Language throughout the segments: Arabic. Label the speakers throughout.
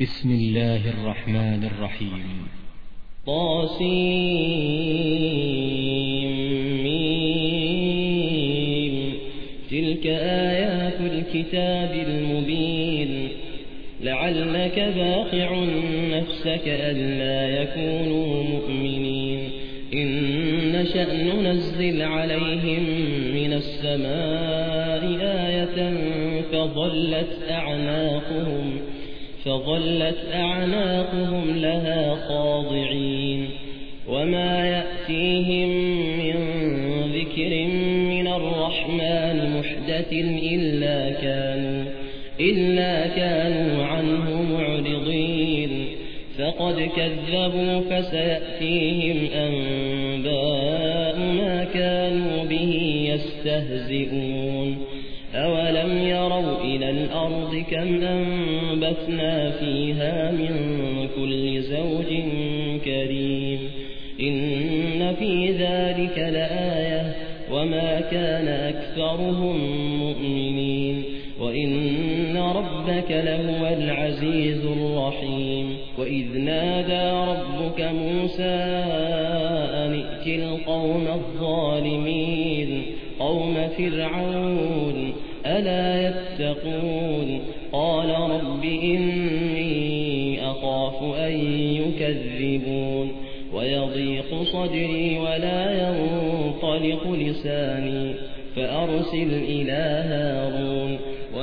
Speaker 1: بسم الله الرحمن الرحيم.
Speaker 2: طاسمين تلك آيات الكتاب المبين. لعلك باقع نفسك ألا يكونوا مؤمنين. إن نشأ ننزل عليهم من السماء آية فظلت أعناقهم. فظلت أعناقهم لها خاضعين وما يأتيهم من ذكر من الرحمن محدث إلا كانوا, إلا كانوا عنه معرضين فقد كذبوا فسيأتيهم أنباء ما كانوا يستهزئون أولم يروا إلى الأرض كم أنبتنا فيها من كل زوج كريم إن في ذلك لآية وما كان أكثرهم مؤمنين وإن ربك لهو العزيز الرحيم وإذ نادى ربك موسى أن ائت القوم الظالمين قوم فرعون ألا يتقون قال رب إني أخاف أن يكذبون ويضيق صدري ولا ينطلق لساني فأرسل إلى هارون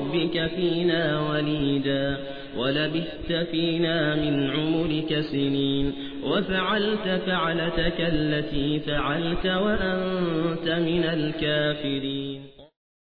Speaker 2: نربك فينا وليدا ولبثت فينا من عمرك سنين وفعلت فعلتك التي فعلت وأنت من الكافرين